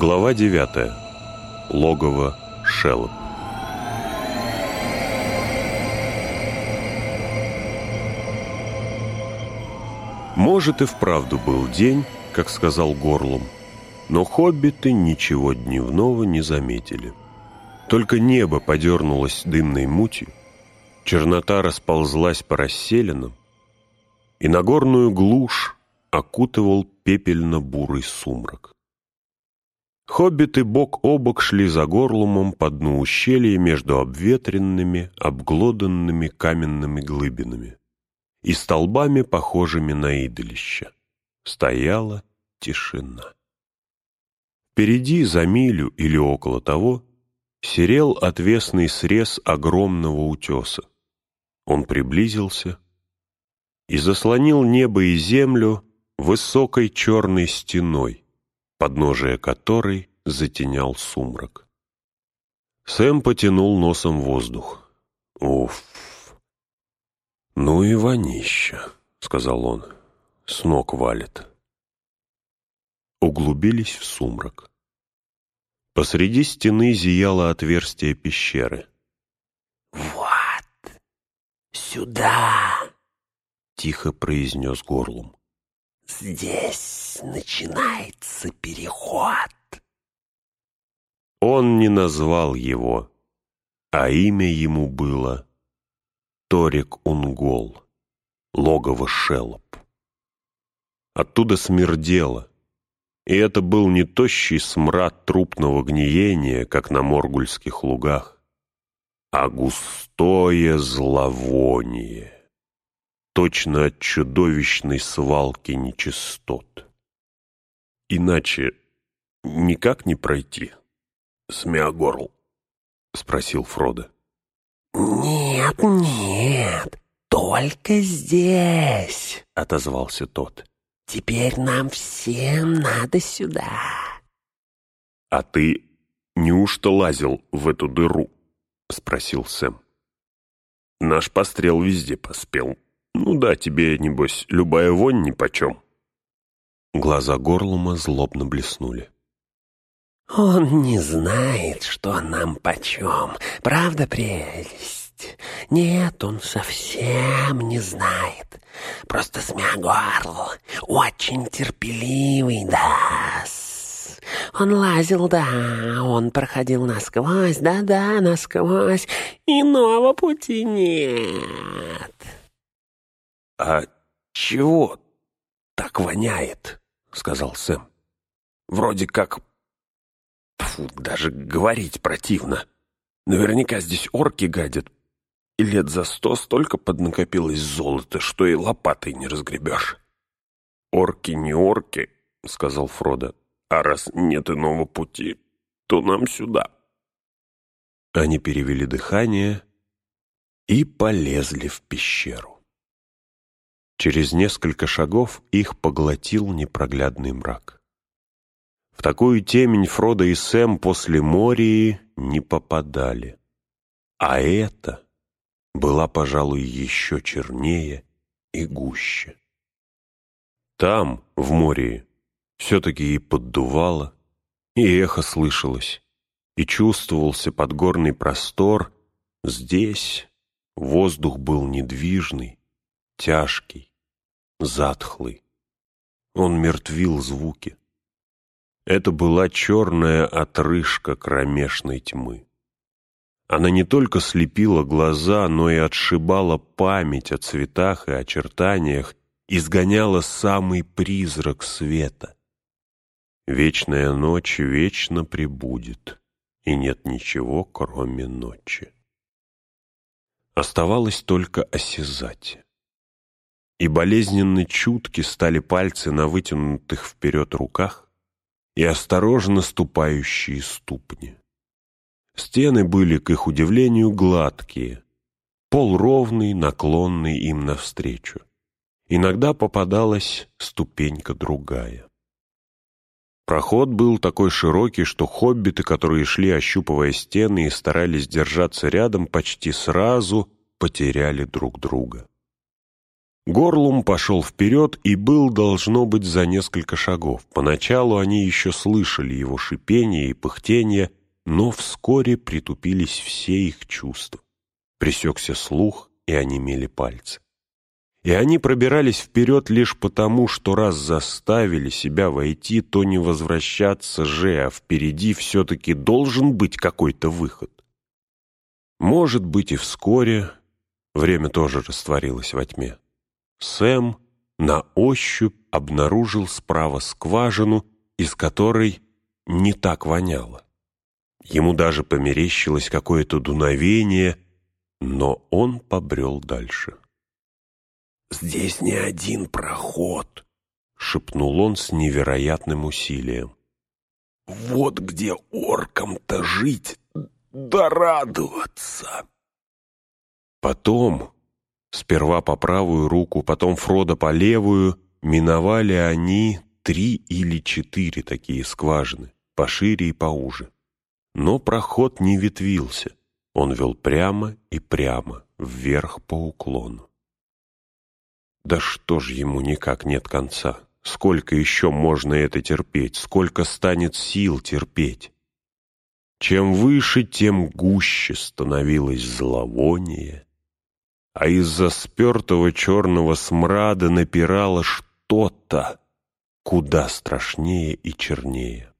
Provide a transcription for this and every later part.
Глава 9. Логово Шеллоп. Может, и вправду был день, как сказал Горлум, но хоббиты ничего дневного не заметили. Только небо подернулось дымной мутью, чернота расползлась по расселенным, и Нагорную глушь окутывал пепельно-бурый сумрак. Хоббиты бок о бок шли за горлумом по дну ущелья между обветренными, обглоданными каменными глыбинами и столбами, похожими на идолища. Стояла тишина. Впереди, за милю или около того, серел отвесный срез огромного утеса. Он приблизился и заслонил небо и землю высокой черной стеной, подножие которой затенял сумрак. Сэм потянул носом воздух. «Уф! Ну и вонища!» — сказал он. «С ног валит». Углубились в сумрак. Посреди стены зияло отверстие пещеры. «Вот! Сюда!» — тихо произнес горлом. Здесь начинается переход. Он не назвал его, а имя ему было Торик Унгол, логово Шелоп. Оттуда смердело, и это был не тощий смрад трупного гниения, как на моргульских лугах, а густое зловоние точно от чудовищной свалки нечистот. Иначе никак не пройти. Смеогорл, — спросил Фродо. «Нет, нет, только здесь», — отозвался тот. «Теперь нам всем надо сюда». «А ты неужто лазил в эту дыру?» — спросил Сэм. «Наш пострел везде поспел». Ну да, тебе, небось, любая вонь нипочем. Глаза Горлума злобно блеснули. «Он не знает, что нам почем. Правда, прелесть? Нет, он совсем не знает. Просто Смягорл очень терпеливый, да -с. Он лазил, да, он проходил насквозь, да-да, насквозь. Иного пути нет». «А чего так воняет?» — сказал Сэм. «Вроде как... Фу, даже говорить противно. Наверняка здесь орки гадят. И лет за сто столько поднакопилось золота, что и лопатой не разгребешь». «Орки не орки», — сказал Фродо. «А раз нет иного пути, то нам сюда». Они перевели дыхание и полезли в пещеру. Через несколько шагов их поглотил непроглядный мрак. В такую темень Фродо и Сэм после Мории не попадали. А это была, пожалуй, еще чернее и гуще. Там, в Мории, все-таки и поддувало, и эхо слышалось, и чувствовался подгорный простор. Здесь воздух был недвижный, тяжкий, затхлый. Он мертвил звуки. Это была черная отрыжка кромешной тьмы. Она не только слепила глаза, но и отшибала память о цветах и очертаниях, изгоняла самый призрак света. Вечная ночь вечно прибудет, и нет ничего, кроме ночи. Оставалось только осязать и болезненно чутки стали пальцы на вытянутых вперед руках и осторожно ступающие ступни. Стены были, к их удивлению, гладкие, пол ровный, наклонный им навстречу. Иногда попадалась ступенька другая. Проход был такой широкий, что хоббиты, которые шли, ощупывая стены и старались держаться рядом, почти сразу потеряли друг друга. Горлум пошел вперед и был, должно быть, за несколько шагов. Поначалу они еще слышали его шипение и пыхтение, но вскоре притупились все их чувства. Пресекся слух, и онемели пальцы. И они пробирались вперед лишь потому, что раз заставили себя войти, то не возвращаться же, а впереди все-таки должен быть какой-то выход. Может быть, и вскоре время тоже растворилось во тьме. Сэм на ощупь обнаружил справа скважину, из которой не так воняло. Ему даже померещилось какое-то дуновение, но он побрел дальше. «Здесь не один проход», — шепнул он с невероятным усилием. «Вот где оркам-то жить да радоваться!» Потом Сперва по правую руку, потом Фрода по левую, миновали они три или четыре такие скважины, пошире и поуже. Но проход не ветвился, он вел прямо и прямо, вверх по уклону. Да что ж ему никак нет конца? Сколько еще можно это терпеть? Сколько станет сил терпеть? Чем выше, тем гуще становилось зловоние, а из-за спертого черного смрада напирало что-то куда страшнее и чернее.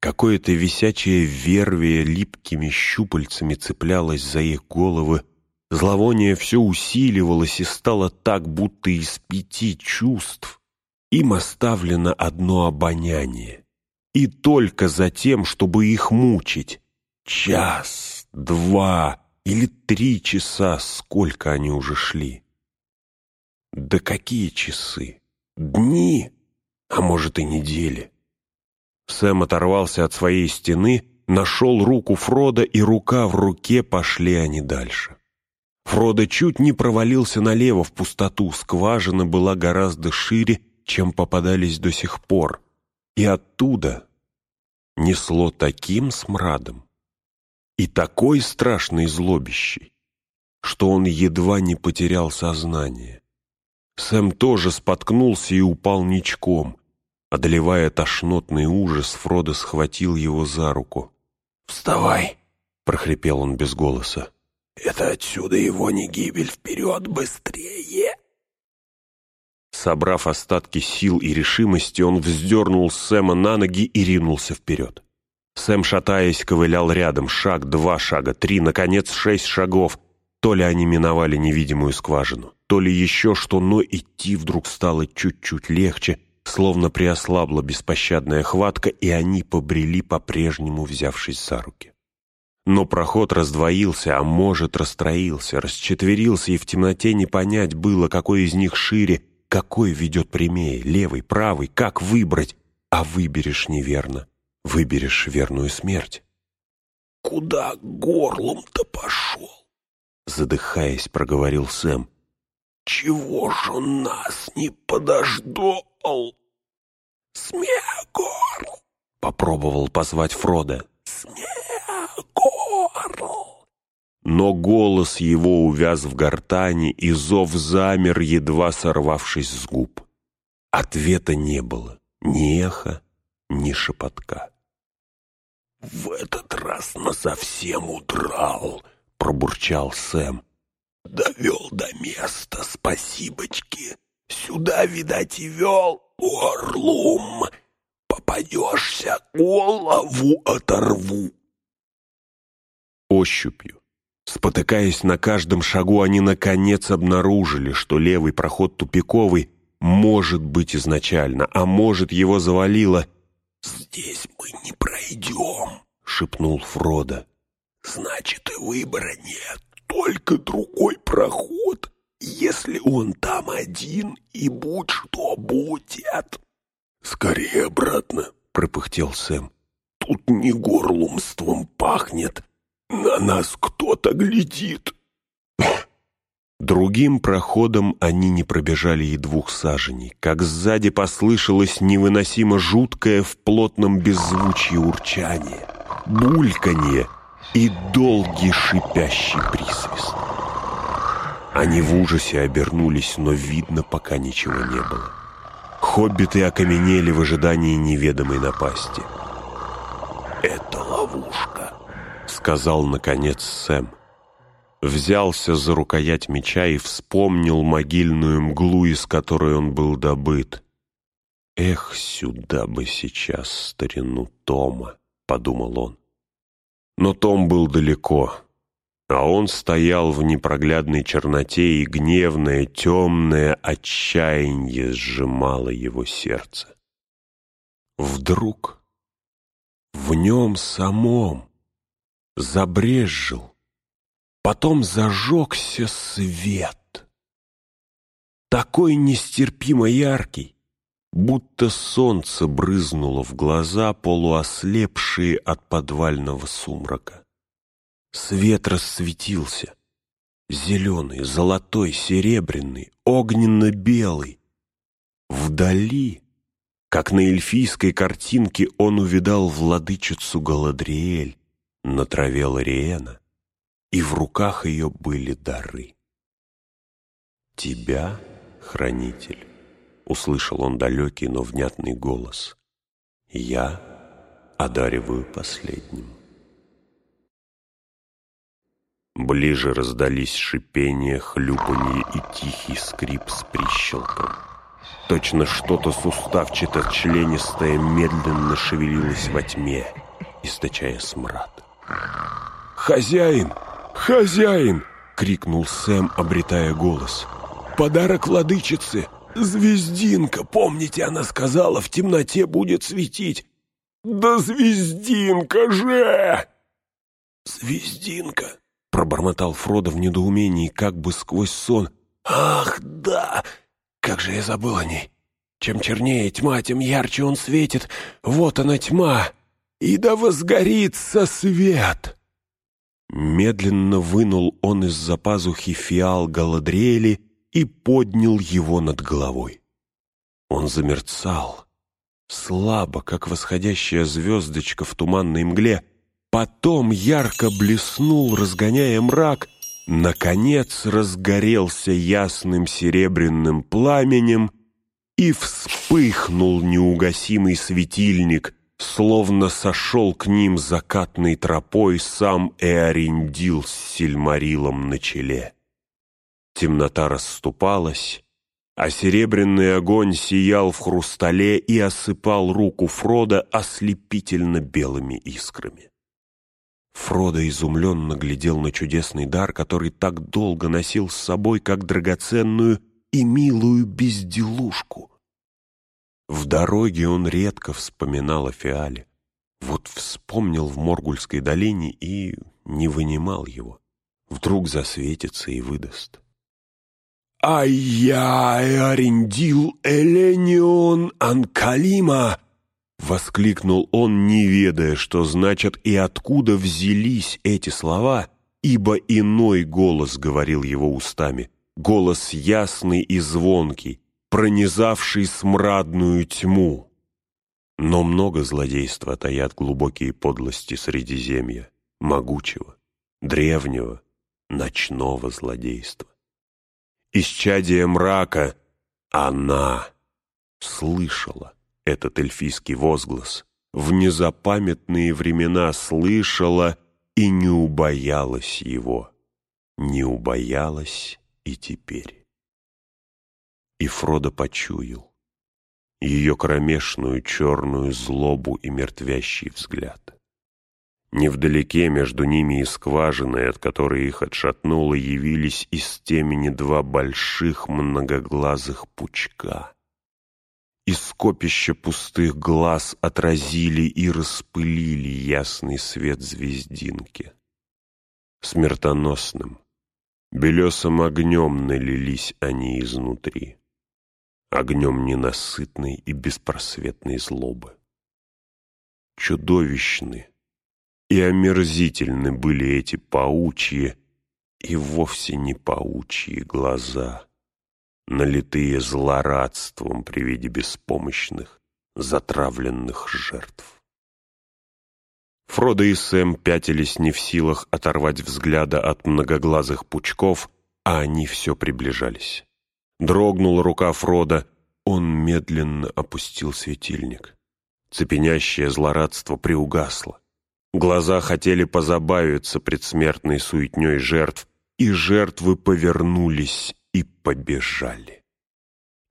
Какое-то висячее вервие липкими щупальцами цеплялось за их головы, зловоние все усиливалось и стало так, будто из пяти чувств им оставлено одно обоняние. И только за тем, чтобы их мучить. Час, два, или три часа, сколько они уже шли. Да какие часы? Дни, а может и недели. Сэм оторвался от своей стены, нашел руку Фрода, и рука в руке пошли они дальше. Фродо чуть не провалился налево в пустоту, скважина была гораздо шире, чем попадались до сих пор, и оттуда несло таким смрадом, и такой страшной злобищей, что он едва не потерял сознание. Сэм тоже споткнулся и упал ничком. Одолевая тошнотный ужас, Фродо схватил его за руку. «Вставай!» — прохрипел он без голоса. «Это отсюда его не гибель, вперед, быстрее!» Собрав остатки сил и решимости, он вздернул Сэма на ноги и ринулся вперед. Сэм, шатаясь, ковылял рядом. Шаг, два шага, три, наконец, шесть шагов. То ли они миновали невидимую скважину, то ли еще что, но идти вдруг стало чуть-чуть легче, словно приослабла беспощадная хватка, и они побрели по-прежнему, взявшись за руки. Но проход раздвоился, а может, расстроился, расчетверился, и в темноте не понять было, какой из них шире, какой ведет прямее, левый, правый, как выбрать, а выберешь неверно выберешь верную смерть. «Куда горлом-то пошел?» Задыхаясь, проговорил Сэм. «Чего ж он нас не подождал?» «Смегорл!» — попробовал позвать Фрода. «Смегорл!» Но голос его увяз в гортани, и зов замер, едва сорвавшись с губ. Ответа не было, ни эха, ни шепотка. «В этот раз насовсем удрал», — пробурчал Сэм. «Довел до места, спасибочки. Сюда, видать, и вел, орлум. Попадешься, голову оторву». Ощупью, спотыкаясь на каждом шагу, они наконец обнаружили, что левый проход тупиковый может быть изначально, а может его завалило — «Здесь мы не пройдем», — шепнул Фродо. «Значит, и выбора нет, только другой проход, если он там один, и будь что будет». «Скорее обратно», — пропыхтел Сэм. «Тут не горлумством пахнет, на нас кто-то глядит». Другим проходом они не пробежали и двух саженей, как сзади послышалось невыносимо жуткое в плотном беззвучье урчание, бульканье и долгий шипящий присвист. Они в ужасе обернулись, но видно пока ничего не было. Хоббиты окаменели в ожидании неведомой напасти. «Это ловушка», — сказал, наконец, Сэм. Взялся за рукоять меча и вспомнил могильную мглу, из которой он был добыт. «Эх, сюда бы сейчас старину Тома», — подумал он. Но Том был далеко, а он стоял в непроглядной черноте, и гневное, темное отчаяние сжимало его сердце. Вдруг в нем самом забрезжил, потом зажегся свет. Такой нестерпимо яркий, будто солнце брызнуло в глаза, полуослепшие от подвального сумрака. Свет рассветился. Зеленый, золотой, серебряный, огненно-белый. Вдали, как на эльфийской картинке, он увидал владычицу Галадриэль на траве Лориэна, и в руках ее были дары. «Тебя, хранитель», — услышал он далекий, но внятный голос, — «я одариваю последним». Ближе раздались шипение, хлюпанье и тихий скрип с прищелком. Точно что-то суставчато-членистое медленно шевелилось во тьме, источая смрад. «Хозяин! Хозяин!» — крикнул Сэм, обретая голос. «Подарок владычицы! Звездинка! Помните, она сказала, в темноте будет светить!» «Да звездинка же!» «Звездинка!» Пробормотал Фродо в недоумении, как бы сквозь сон. «Ах, да! Как же я забыл о ней! Чем чернее тьма, тем ярче он светит. Вот она тьма! И да возгорится свет!» Медленно вынул он из-за пазухи фиал Галадриэли и поднял его над головой. Он замерцал, слабо, как восходящая звездочка в туманной мгле, Потом ярко блеснул, разгоняя мрак, наконец разгорелся ясным серебряным пламенем и вспыхнул неугасимый светильник, словно сошел к ним закатной тропой сам Эориндил с сильмарилом на челе. Темнота расступалась, а серебряный огонь сиял в хрустале и осыпал руку Фрода ослепительно белыми искрами. Фродо изумленно глядел на чудесный дар, который так долго носил с собой, как драгоценную и милую безделушку. В дороге он редко вспоминал о Фиале. Вот вспомнил в Моргульской долине и не вынимал его. Вдруг засветится и выдаст. «А я Арендил Эленион Анкалима!» Воскликнул он, не ведая, что значит и откуда взялись эти слова, ибо иной голос говорил его устами, голос ясный и звонкий, пронизавший смрадную тьму. Но много злодейства таят глубокие подлости Средиземья, могучего, древнего, ночного злодейства. Исчадие мрака она слышала этот эльфийский возглас, в незапамятные времена слышала и не убоялась его, не убоялась и теперь. И Фродо почуял ее кромешную черную злобу и мертвящий взгляд. Невдалеке между ними и скважиной, от которой их отшатнуло, явились из темени два больших многоглазых пучка и скопища пустых глаз отразили и распылили ясный свет звездинки. Смертоносным, белесым огнем налились они изнутри, огнем ненасытной и беспросветной злобы. Чудовищны и омерзительны были эти паучьи и вовсе не паучьи глаза — налитые злорадством при виде беспомощных, затравленных жертв. Фродо и Сэм пятились не в силах оторвать взгляда от многоглазых пучков, а они все приближались. Дрогнула рука Фрода, он медленно опустил светильник. Цепенящее злорадство приугасло. Глаза хотели позабавиться предсмертной суетней жертв, и жертвы повернулись и побежали.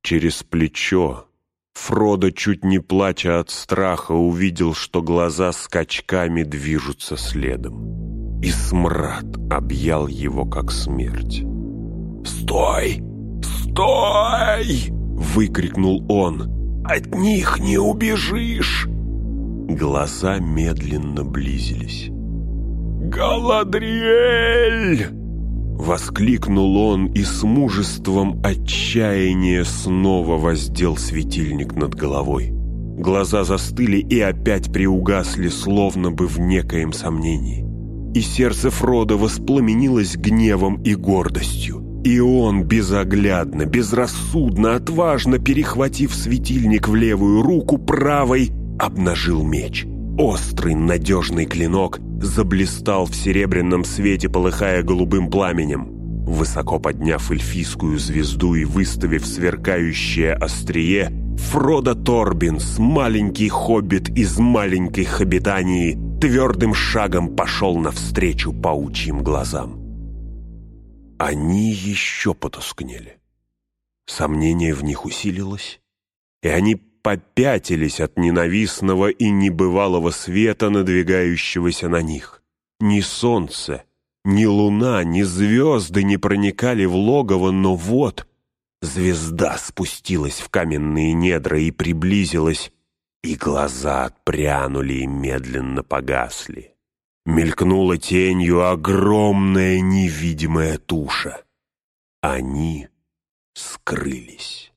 Через плечо Фродо, чуть не плача от страха, увидел, что глаза скачками движутся следом. И смрад объял его, как смерть. «Стой! Стой!» — выкрикнул он. «От них не убежишь!» Глаза медленно близились. «Галадриэль!» Воскликнул он и с мужеством отчаяния снова воздел светильник над головой. Глаза застыли и опять приугасли, словно бы в некоем сомнении. И сердце Фрода воспламенилось гневом и гордостью. И он безоглядно, безрассудно, отважно, перехватив светильник в левую руку, правой обнажил меч. Острый, надежный клинок заблистал в серебряном свете, полыхая голубым пламенем. Высоко подняв эльфийскую звезду и выставив сверкающее острие, Фродо Торбинс, маленький хоббит из маленькой хоббитании, твердым шагом пошел навстречу паучьим глазам. Они еще потускнели. Сомнение в них усилилось, и они попятились от ненавистного и небывалого света, надвигающегося на них. Ни солнце, ни луна, ни звезды не проникали в логово, но вот звезда спустилась в каменные недра и приблизилась, и глаза отпрянули и медленно погасли. Мелькнула тенью огромная невидимая туша. Они скрылись.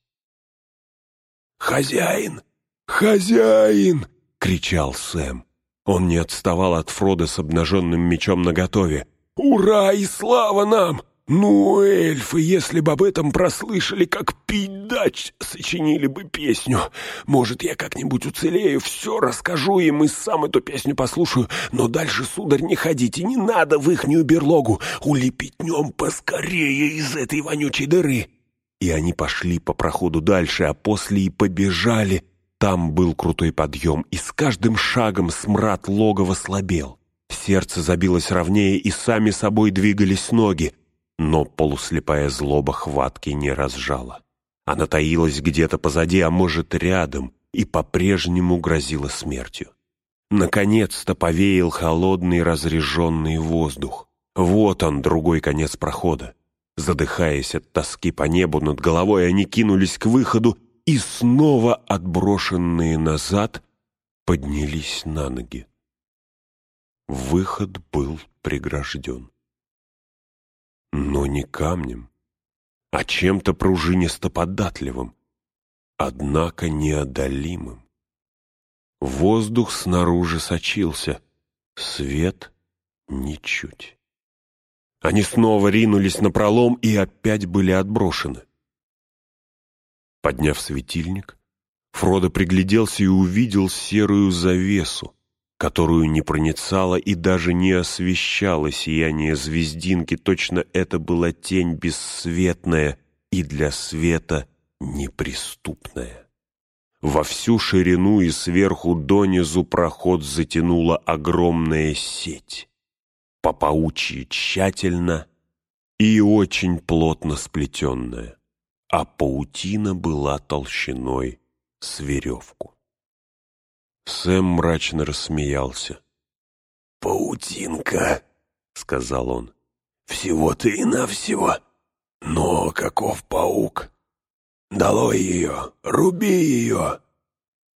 «Хозяин! Хозяин!» — кричал Сэм. Он не отставал от Фрода с обнаженным мечом наготове. «Ура и слава нам! Ну, эльфы, если бы об этом прослышали, как пить дать, сочинили бы песню. Может, я как-нибудь уцелею, все расскажу им и сам эту песню послушаю. Но дальше, сударь, не ходите, не надо в ихнюю берлогу. Улепетнем поскорее из этой вонючей дыры». И они пошли по проходу дальше, а после и побежали. Там был крутой подъем, и с каждым шагом смрад логова слабел. Сердце забилось ровнее, и сами собой двигались ноги. Но полуслепая злоба хватки не разжала. Она таилась где-то позади, а может, рядом, и по-прежнему грозила смертью. Наконец-то повеял холодный разреженный воздух. Вот он, другой конец прохода. Задыхаясь от тоски по небу над головой, они кинулись к выходу и снова, отброшенные назад, поднялись на ноги. Выход был прегражден но не камнем, а чем-то пружинисто-податливым, однако неодолимым. Воздух снаружи сочился, свет ничуть. Они снова ринулись на пролом и опять были отброшены. Подняв светильник, Фродо пригляделся и увидел серую завесу, которую не проницало и даже не освещало сияние звездинки, точно это была тень бесцветная и для света неприступная. Во всю ширину и сверху донизу проход затянула огромная сеть, по паучьи тщательно и очень плотно сплетенная, а паутина была толщиной с веревку. Сэм мрачно рассмеялся. «Паутинка», — сказал он, — «всего-то и навсего. Но каков паук? Долой ее, руби ее!»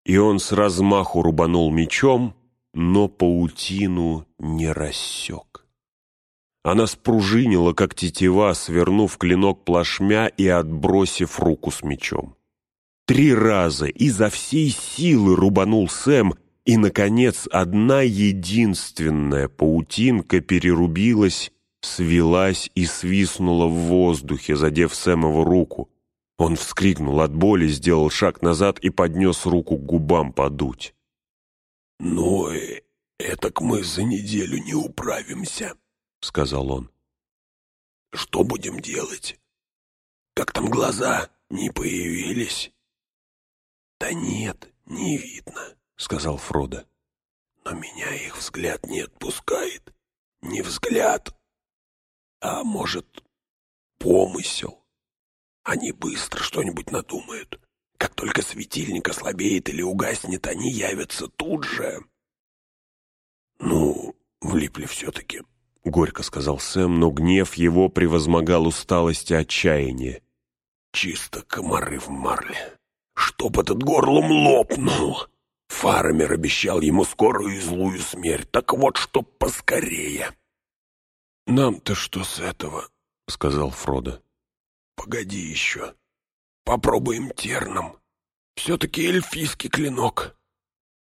И он с размаху рубанул мечом, но паутину не рассек. Она спружинила, как тетива, свернув клинок плашмя и отбросив руку с мечом. Три раза изо всей силы рубанул Сэм, и, наконец, одна единственная паутинка перерубилась, свелась и свистнула в воздухе, задев Сэмову руку. Он вскрикнул от боли, сделал шаг назад и поднес руку к губам подуть. «Ну, этак мы за неделю не управимся», — сказал он. что будем делать? Как там глаза не появились?» «Да нет, не видно», — сказал Фродо. «Но меня их взгляд не отпускает. Не взгляд, а, может, помысел. Они быстро что-нибудь надумают. Как только светильник ослабеет или угаснет, они явятся тут же». «Ну, влипли все-таки», — горько сказал Сэм, но гнев его превозмогал усталость и отчаяние. «Чисто комары в марле. Чтоб этот горлом лопнул!» Фармер обещал ему скорую и злую смерть, так вот, чтоб поскорее. «Нам-то что с этого?» — сказал Фродо. «Погоди еще. Попробуем терном. Все-таки эльфийский клинок.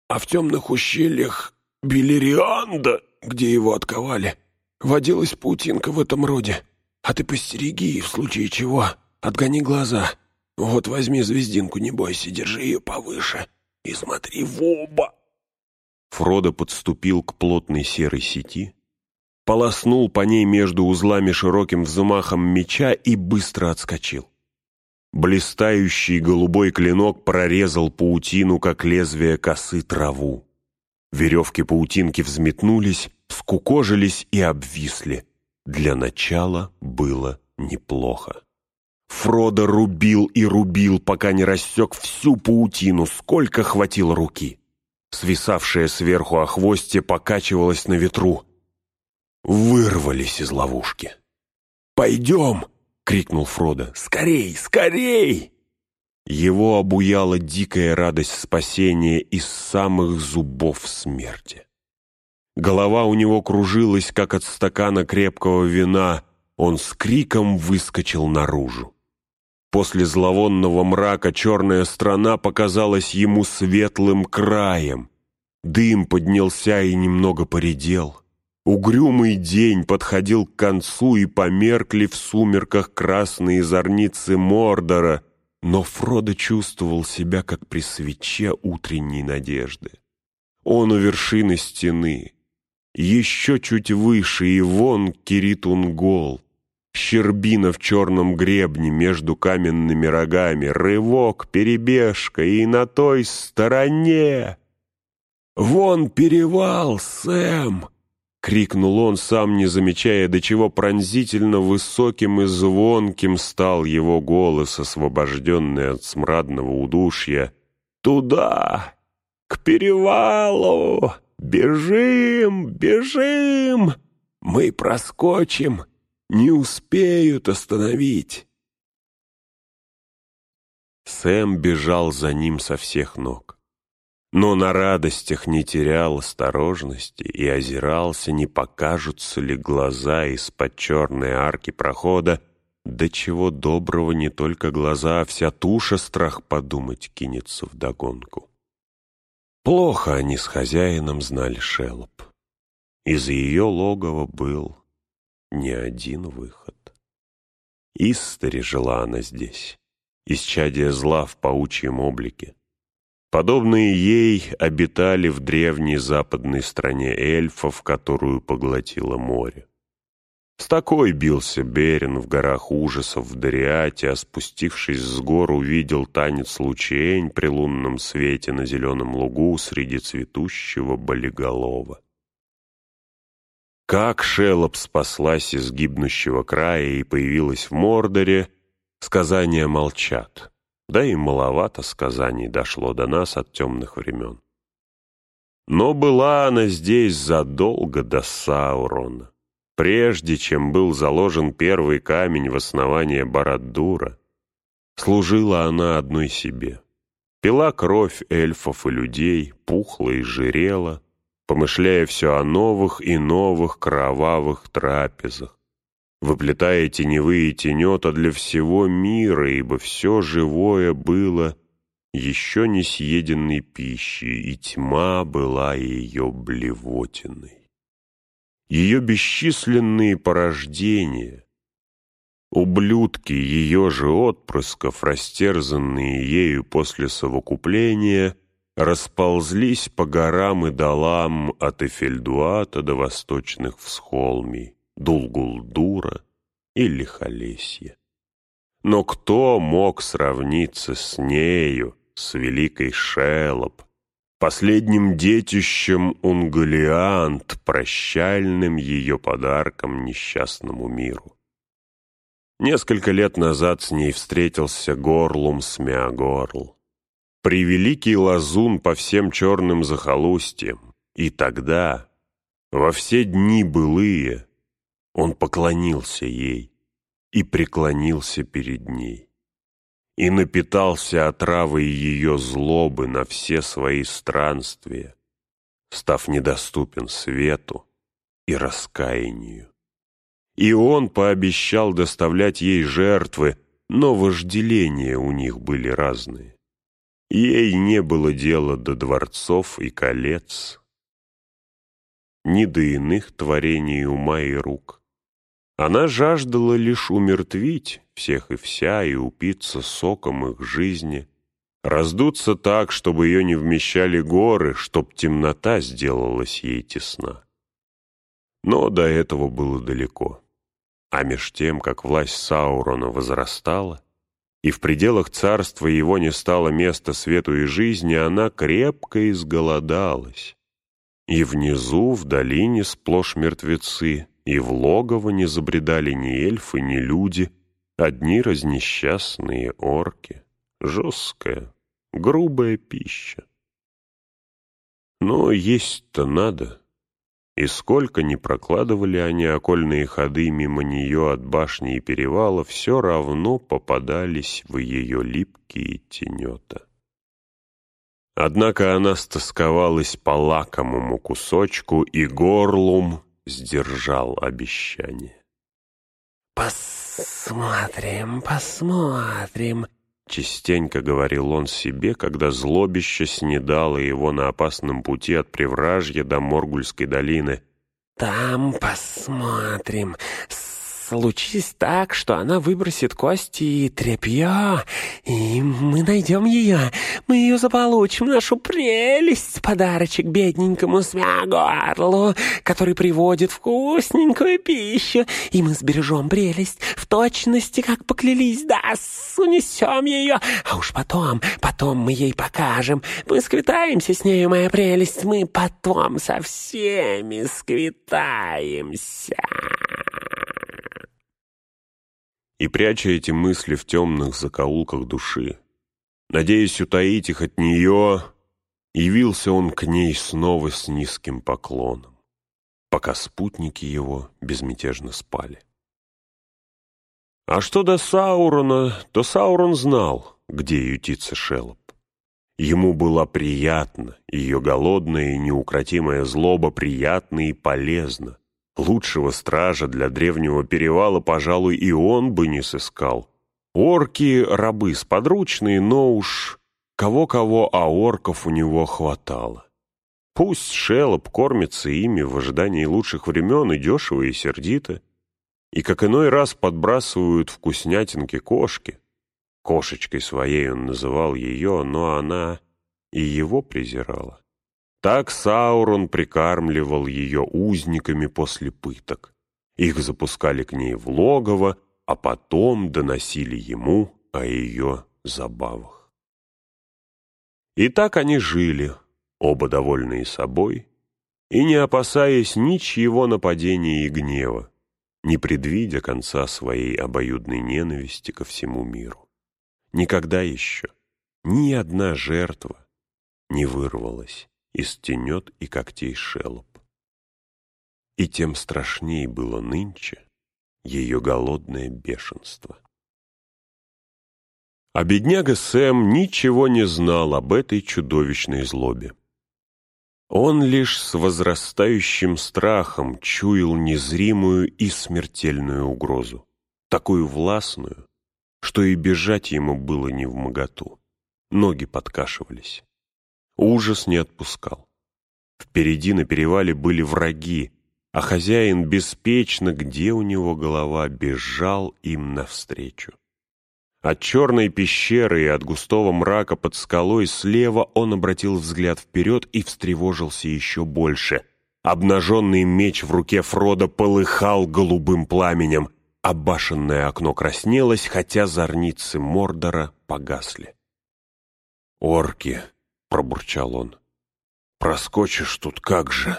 А в темных ущельях Белерианда, где его отковали, водилась паутинка в этом роде. А ты постереги, в случае чего, отгони глаза. Вот возьми звездинку, не бойся, держи ее повыше и смотри в оба. Фродо подступил к плотной серой сети, полоснул по ней между узлами широким взмахом меча и быстро отскочил. Блистающий голубой клинок прорезал паутину, как лезвие косы траву. Веревки паутинки взметнулись, скукожились и обвисли. Для начала было неплохо. Фродо рубил и рубил, пока не рассек всю паутину, сколько хватило руки. Свисавшая сверху о хвосте покачивалась на ветру. Вырвались из ловушки. «Пойдем!» — крикнул Фродо. «Скорей, скорей!» Его обуяла дикая радость спасения из самых зубов смерти. Голова у него кружилась, как от стакана крепкого вина. Он с криком выскочил наружу. После зловонного мрака черная страна показалась ему светлым краем. Дым поднялся и немного поредел. Угрюмый день подходил к концу, и померкли в сумерках красные зорницы Мордора, но Фродо чувствовал себя, как при свече утренней надежды. Он у вершины стены, еще чуть выше, и вон Киритунгол, щербина в черном гребне между каменными рогами, рывок, перебежка, и на той стороне... «Вон перевал, Сэм!» — крикнул он, сам не замечая, до чего пронзительно высоким и звонким стал его голос, освобожденный от смрадного удушья. «Туда! К перевалу! Бежим, бежим! Мы проскочим, не успеют остановить!» Сэм бежал за ним со всех ног но на радостях не терял осторожности и озирался, не покажутся ли глаза из-под черной арки прохода, до чего доброго не только глаза, а вся туша страх подумать кинется вдогонку. Плохо они с хозяином знали Шелоп. Из ее логова был не один выход. Истори жила она здесь, исчадие зла в паучьем облике. Подобные ей обитали в древней западной стране эльфов, которую поглотило море. С такой бился Берин в горах ужасов в Дариате, а спустившись с гор, увидел танец лучень при лунном свете на зеленом лугу среди цветущего болиголова. Как Шелоп спаслась из гибнущего края и появилась в Мордоре, сказания молчат. Да и маловато сказаний дошло до нас от темных времен. Но была она здесь задолго до Саурона, прежде чем был заложен первый камень в основание Барадура. Служила она одной себе. Пила кровь эльфов и людей, пухла и жирела, помышляя все о новых и новых кровавых трапезах выплетая теневые тенета для всего мира, ибо все живое было еще не съеденной пищей, и тьма была ее блевотиной. Ее бесчисленные порождения, ублюдки ее же отпрысков, растерзанные ею после совокупления, расползлись по горам и долам от Эфельдуата до восточных всхолмий. Дулгулдура, и лихолесье. Но кто мог сравниться с нею, с великой Шелоп, последним детищем Унгалиант, прощальным ее подарком несчастному миру? Несколько лет назад с ней встретился Горлум Смеагорл. Превеликий лазун по всем черным захолустьям. И тогда, во все дни былые, он поклонился ей и преклонился перед ней. И напитался отравой ее злобы на все свои странствия, став недоступен свету и раскаянию. И он пообещал доставлять ей жертвы, но вожделения у них были разные. Ей не было дела до дворцов и колец, ни до иных творений ума и рук. Она жаждала лишь умертвить всех и вся и упиться соком их жизни, раздуться так, чтобы ее не вмещали горы, чтоб темнота сделалась ей тесна. Но до этого было далеко. А меж тем, как власть Саурона возрастала, и в пределах царства его не стало места свету и жизни, она крепко изголодалась. И внизу, в долине, сплошь мертвецы, и в логово не забредали ни эльфы, ни люди, одни разнесчастные орки. Жесткая, грубая пища. Но есть-то надо. И сколько ни прокладывали они окольные ходы мимо нее от башни и перевала, все равно попадались в ее липкие тенета. Однако она стосковалась по лакомому кусочку, и горлум сдержал обещание. «Посмотрим, посмотрим», — частенько говорил он себе, когда злобище снедало его на опасном пути от Привражья до Моргульской долины. «Там посмотрим, Случись так, что она выбросит кости и тряпье, и мы найдем ее. Мы ее заполучим, нашу прелесть, подарочек бедненькому смягорлу, который приводит вкусненькую пищу, и мы сбережем прелесть в точности, как поклялись, да, унесем ее, а уж потом, потом мы ей покажем. Мы сквитаемся с нею, моя прелесть, мы потом со всеми сквитаемся» и, пряча эти мысли в темных закоулках души, надеясь утаить их от нее, явился он к ней снова с низким поклоном, пока спутники его безмятежно спали. А что до Саурона, то Саурон знал, где ютится Шелоп. Ему была приятна ее голодная и неукротимая злоба, приятна и полезна, Лучшего стража для древнего перевала, пожалуй, и он бы не сыскал. Орки — рабы сподручные, но уж кого-кого, а орков у него хватало. Пусть Шелоп кормится ими в ожидании лучших времен и дешево, и сердито, и как иной раз подбрасывают вкуснятинки кошки. Кошечкой своей он называл ее, но она и его презирала. Так Саурон прикармливал ее узниками после пыток. Их запускали к ней в логово, а потом доносили ему о ее забавах. И так они жили, оба довольные собой, и не опасаясь ничьего нападения и гнева, не предвидя конца своей обоюдной ненависти ко всему миру. Никогда еще ни одна жертва не вырвалась из тенет и когтей шелоп. И тем страшней было нынче ее голодное бешенство. А бедняга Сэм ничего не знал об этой чудовищной злобе. Он лишь с возрастающим страхом чуял незримую и смертельную угрозу, такую властную, что и бежать ему было не в моготу. Ноги подкашивались. Ужас не отпускал. Впереди на перевале были враги, а хозяин беспечно, где у него голова, бежал им навстречу. От черной пещеры и от густого мрака под скалой слева он обратил взгляд вперед и встревожился еще больше. Обнаженный меч в руке Фрода полыхал голубым пламенем, а башенное окно краснелось, хотя зорницы Мордора погасли. «Орки!» — пробурчал он. «Проскочишь тут как же!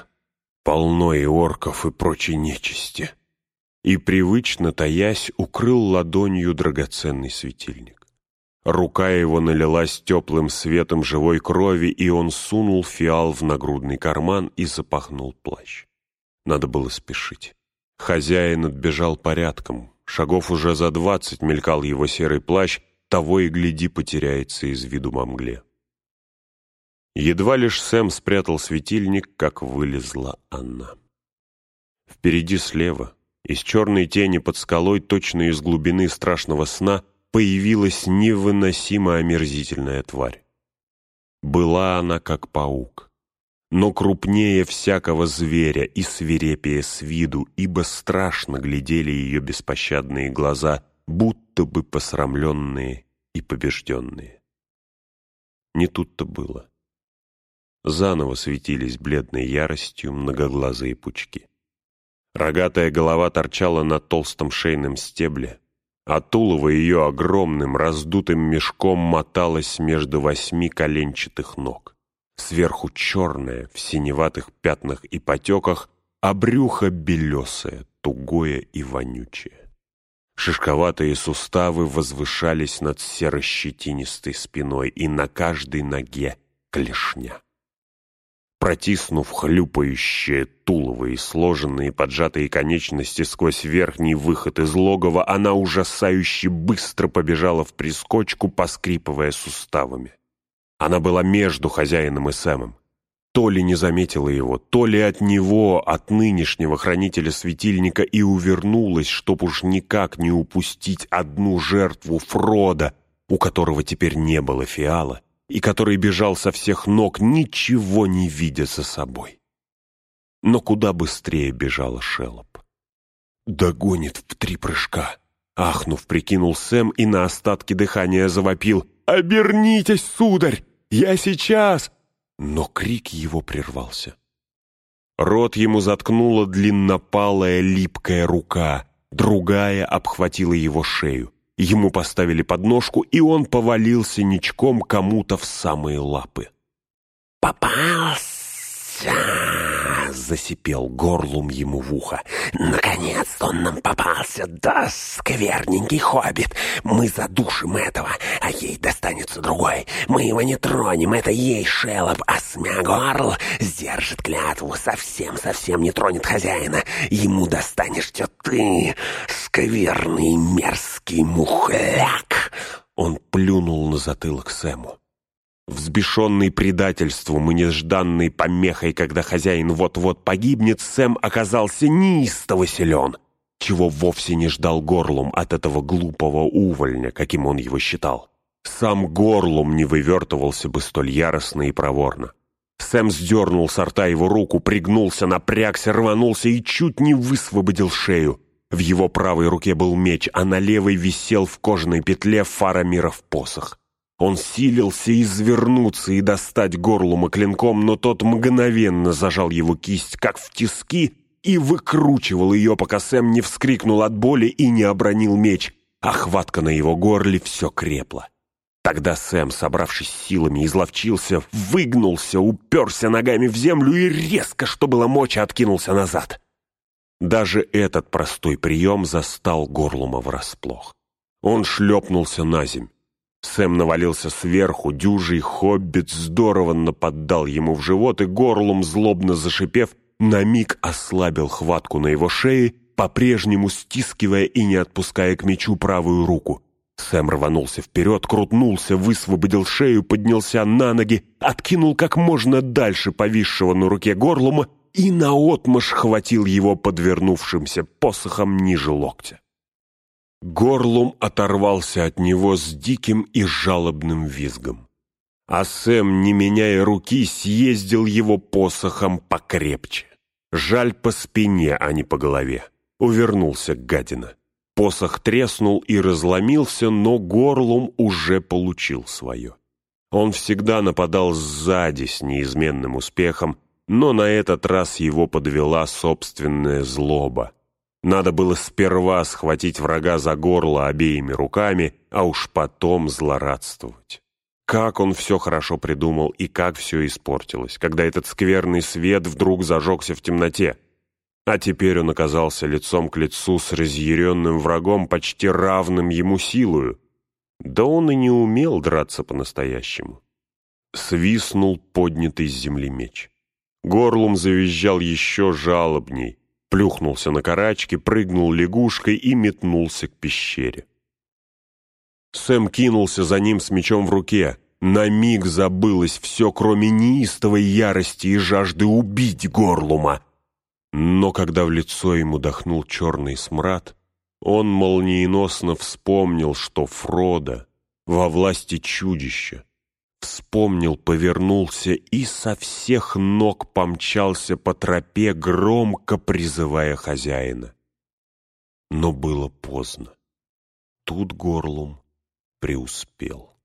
Полно и орков, и прочей нечисти!» И, привычно таясь, укрыл ладонью драгоценный светильник. Рука его налилась теплым светом живой крови, и он сунул фиал в нагрудный карман и запахнул плащ. Надо было спешить. Хозяин отбежал порядком. Шагов уже за двадцать мелькал его серый плащ, того и гляди потеряется из виду во мгле. Едва лишь Сэм спрятал светильник, как вылезла она. Впереди слева, из черной тени под скалой, точно из глубины страшного сна — появилась невыносимо омерзительная тварь. Была она как паук, но крупнее всякого зверя и свирепее с виду, ибо страшно глядели ее беспощадные глаза, будто бы посрамленные и побежденные. Не тут-то было. Заново светились бледной яростью многоглазые пучки. Рогатая голова торчала на толстом шейном стебле, а тулово ее огромным раздутым мешком моталось между восьми коленчатых ног. Сверху черное, в синеватых пятнах и потеках, а брюхо белесое, тугое и вонючее. Шишковатые суставы возвышались над серо-щетинистой спиной, и на каждой ноге клешня. Протиснув хлюпающее тулово и сложенные поджатые конечности сквозь верхний выход из логова, она ужасающе быстро побежала в прискочку, поскрипывая суставами. Она была между хозяином и Сэмом. То ли не заметила его, то ли от него, от нынешнего хранителя светильника, и увернулась, чтоб уж никак не упустить одну жертву Фрода, у которого теперь не было фиала, и который бежал со всех ног, ничего не видя за собой. Но куда быстрее бежала Шелоп. «Догонит в три прыжка!» Ахнув, прикинул Сэм и на остатки дыхания завопил. «Обернитесь, сударь! Я сейчас!» Но крик его прервался. Рот ему заткнула длиннопалая липкая рука, другая обхватила его шею. Ему поставили подножку, и он повалился ничком кому-то в самые лапы. «Попался!» — засипел горлум ему в ухо. «Наконец-то он нам попался, да, скверненький хоббит! Мы задушим этого, а ей достанется другой. Мы его не тронем, это ей шелоп, а смягорл сдержит клятву, совсем-совсем не тронет хозяина. Ему достанешься ты, скверный мерзкий мухляк!» Он плюнул на затылок Сэму. Взбешенный предательством и нежданной помехой, когда хозяин вот-вот погибнет, Сэм оказался неистово силен, чего вовсе не ждал Горлум от этого глупого увольня, каким он его считал. Сам Горлум не вывертывался бы столь яростно и проворно. Сэм сдернул с рта его руку, пригнулся, напрягся, рванулся и чуть не высвободил шею. В его правой руке был меч, а на левой висел в кожаной петле Фарамиров посох. Он силился извернуться и достать горлума клинком, но тот мгновенно зажал его кисть, как в тиски, и выкручивал ее, пока Сэм не вскрикнул от боли и не обронил меч, а хватка на его горле все крепла. Тогда Сэм, собравшись силами, изловчился, выгнулся, уперся ногами в землю и резко, что было мочи, откинулся назад. Даже этот простой прием застал Горлума врасплох. Он шлепнулся на земь. Сэм навалился сверху, дюжий хоббит здорово наподдал ему в живот, и горлом, злобно зашипев, на миг ослабил хватку на его шее, по-прежнему стискивая и не отпуская к мечу правую руку. Сэм рванулся вперед, крутнулся, высвободил шею, поднялся на ноги, откинул как можно дальше повисшего на руке горлума и наотмашь хватил его подвернувшимся посохом ниже локтя. Горлум оторвался от него с диким и жалобным визгом. А Сэм, не меняя руки, съездил его посохом покрепче. Жаль по спине, а не по голове. Увернулся гадина. Посох треснул и разломился, но горлум уже получил свое. Он всегда нападал сзади с неизменным успехом, но на этот раз его подвела собственная злоба. Надо было сперва схватить врага за горло обеими руками, а уж потом злорадствовать. Как он все хорошо придумал и как все испортилось, когда этот скверный свет вдруг зажегся в темноте. А теперь он оказался лицом к лицу с разъяренным врагом, почти равным ему силою. Да он и не умел драться по-настоящему. Свистнул поднятый с земли меч. Горлум завизжал еще жалобней, плюхнулся на карачки, прыгнул лягушкой и метнулся к пещере. Сэм кинулся за ним с мечом в руке. На миг забылось все, кроме неистовой ярости и жажды убить Горлума. Но когда в лицо ему дохнул черный смрад, он молниеносно вспомнил, что Фрода во власти чудища. Вспомнил, повернулся и со всех ног помчался по тропе, громко призывая хозяина. Но было поздно. Тут Горлум преуспел.